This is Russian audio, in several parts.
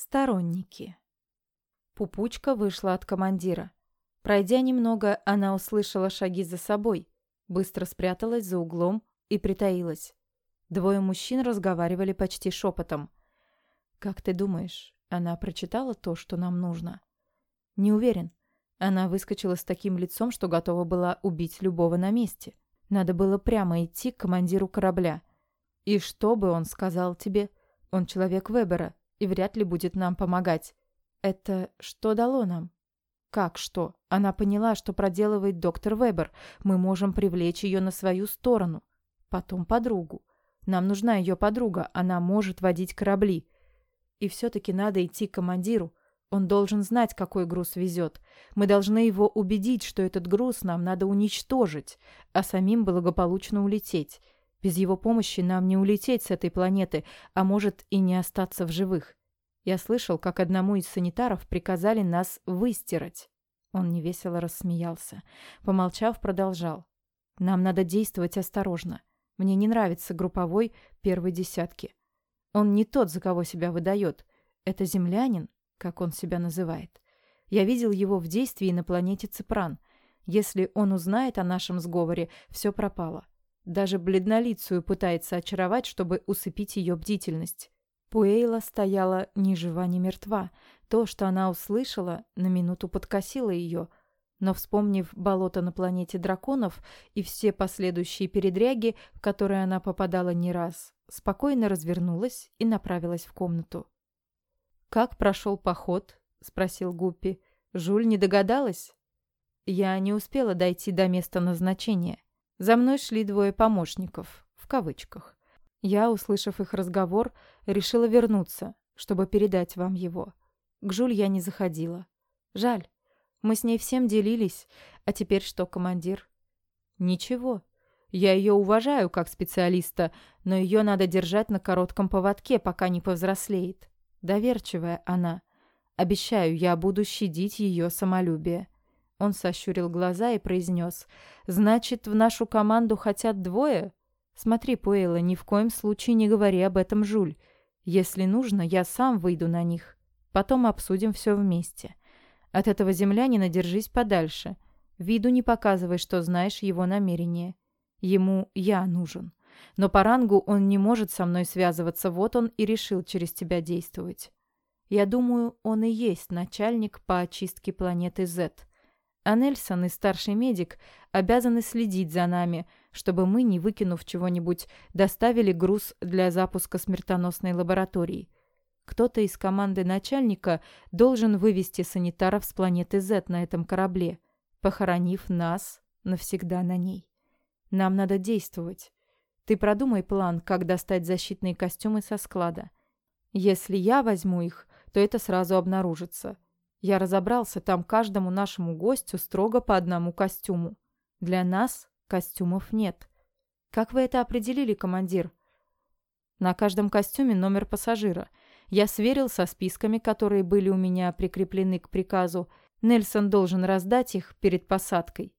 Сторонники. Пупучка вышла от командира. Пройдя немного, она услышала шаги за собой, быстро спряталась за углом и притаилась. Двое мужчин разговаривали почти шепотом. «Как ты думаешь, она прочитала то, что нам нужно?» «Не уверен. Она выскочила с таким лицом, что готова была убить любого на месте. Надо было прямо идти к командиру корабля. И что бы он сказал тебе? Он человек Вебера и вряд ли будет нам помогать. Это что дало нам? Как что? Она поняла, что проделывает доктор Вебер. Мы можем привлечь ее на свою сторону. Потом подругу. Нам нужна ее подруга. Она может водить корабли. И все-таки надо идти к командиру. Он должен знать, какой груз везет. Мы должны его убедить, что этот груз нам надо уничтожить, а самим благополучно улететь. Без его помощи нам не улететь с этой планеты, а может и не остаться в живых. Я слышал, как одному из санитаров приказали нас выстирать. Он невесело рассмеялся. Помолчав, продолжал. Нам надо действовать осторожно. Мне не нравится групповой первой десятки. Он не тот, за кого себя выдает. Это землянин, как он себя называет. Я видел его в действии на планете Ципран. Если он узнает о нашем сговоре, все пропало. Даже бледнолицую пытается очаровать, чтобы усыпить ее бдительность. Пуэйла стояла ни жива, ни мертва. То, что она услышала, на минуту подкосило ее. Но, вспомнив болото на планете драконов и все последующие передряги, в которые она попадала не раз, спокойно развернулась и направилась в комнату. «Как прошел поход?» — спросил Гуппи. «Жуль не догадалась?» Я не успела дойти до места назначения. За мной шли двое помощников, в кавычках. Я, услышав их разговор, решила вернуться, чтобы передать вам его. К Жуль я не заходила. Жаль. Мы с ней всем делились. А теперь что, командир? Ничего. Я ее уважаю как специалиста, но ее надо держать на коротком поводке, пока не повзрослеет. Доверчивая она. Обещаю, я буду щадить ее самолюбие. Он сощурил глаза и произнес. «Значит, в нашу команду хотят двое? Смотри, Пуэйла, ни в коем случае не говори об этом, Жуль. Если нужно, я сам выйду на них. Потом обсудим все вместе. От этого землянина держись подальше. Виду не показывай, что знаешь его намерение. Ему я нужен. Но по рангу он не может со мной связываться, вот он и решил через тебя действовать. Я думаю, он и есть начальник по очистке планеты Z. А Нельсон и старший медик обязаны следить за нами, чтобы мы, не выкинув чего-нибудь, доставили груз для запуска смертоносной лаборатории. Кто-то из команды начальника должен вывести санитаров с планеты Z на этом корабле, похоронив нас навсегда на ней. Нам надо действовать. Ты продумай план, как достать защитные костюмы со склада. Если я возьму их, то это сразу обнаружится. Я разобрался, там каждому нашему гостю строго по одному костюму. Для нас костюмов нет. Как вы это определили, командир? На каждом костюме номер пассажира. Я сверил со списками, которые были у меня прикреплены к приказу. Нельсон должен раздать их перед посадкой.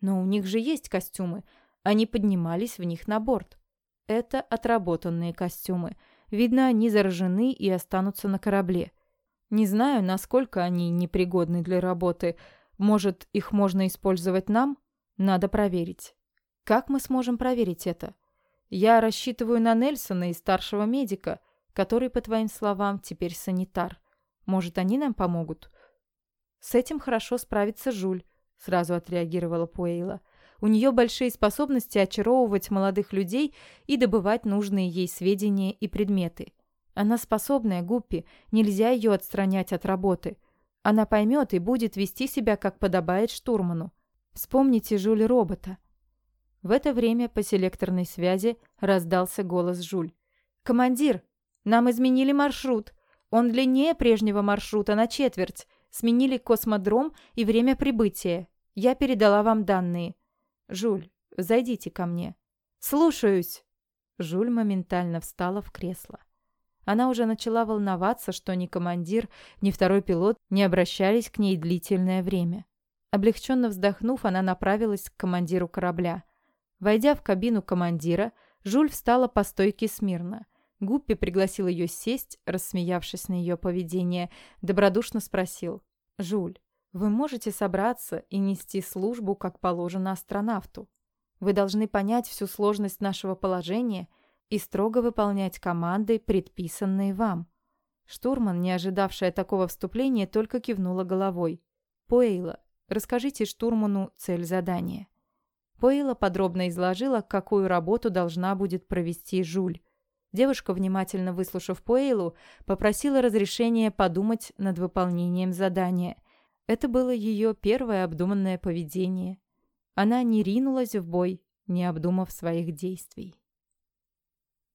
Но у них же есть костюмы. Они поднимались в них на борт. Это отработанные костюмы. Видно, они заражены и останутся на корабле. Не знаю, насколько они непригодны для работы. Может, их можно использовать нам? Надо проверить. Как мы сможем проверить это? Я рассчитываю на Нельсона и старшего медика, который, по твоим словам, теперь санитар. Может, они нам помогут? С этим хорошо справится Жуль, сразу отреагировала Пуэйла. У нее большие способности очаровывать молодых людей и добывать нужные ей сведения и предметы. Она способная, Гуппи, нельзя ее отстранять от работы. Она поймет и будет вести себя, как подобает штурману. Вспомните Жюль робота. В это время по селекторной связи раздался голос Жуль. «Командир, нам изменили маршрут. Он длиннее прежнего маршрута на четверть. Сменили космодром и время прибытия. Я передала вам данные. Жуль, зайдите ко мне». «Слушаюсь!» Жуль моментально встала в кресло. Она уже начала волноваться, что ни командир, ни второй пилот не обращались к ней длительное время. Облегченно вздохнув, она направилась к командиру корабля. Войдя в кабину командира, Жуль встала по стойке смирно. Гуппи пригласил ее сесть, рассмеявшись на ее поведение, добродушно спросил. «Жуль, вы можете собраться и нести службу, как положено астронавту. Вы должны понять всю сложность нашего положения и строго выполнять команды, предписанные вам». Штурман, не ожидавшая такого вступления, только кивнула головой. «Пуэйла, расскажите штурману цель задания». Пуэйла подробно изложила, какую работу должна будет провести Жуль. Девушка, внимательно выслушав Пуэйлу, попросила разрешения подумать над выполнением задания. Это было ее первое обдуманное поведение. Она не ринулась в бой, не обдумав своих действий.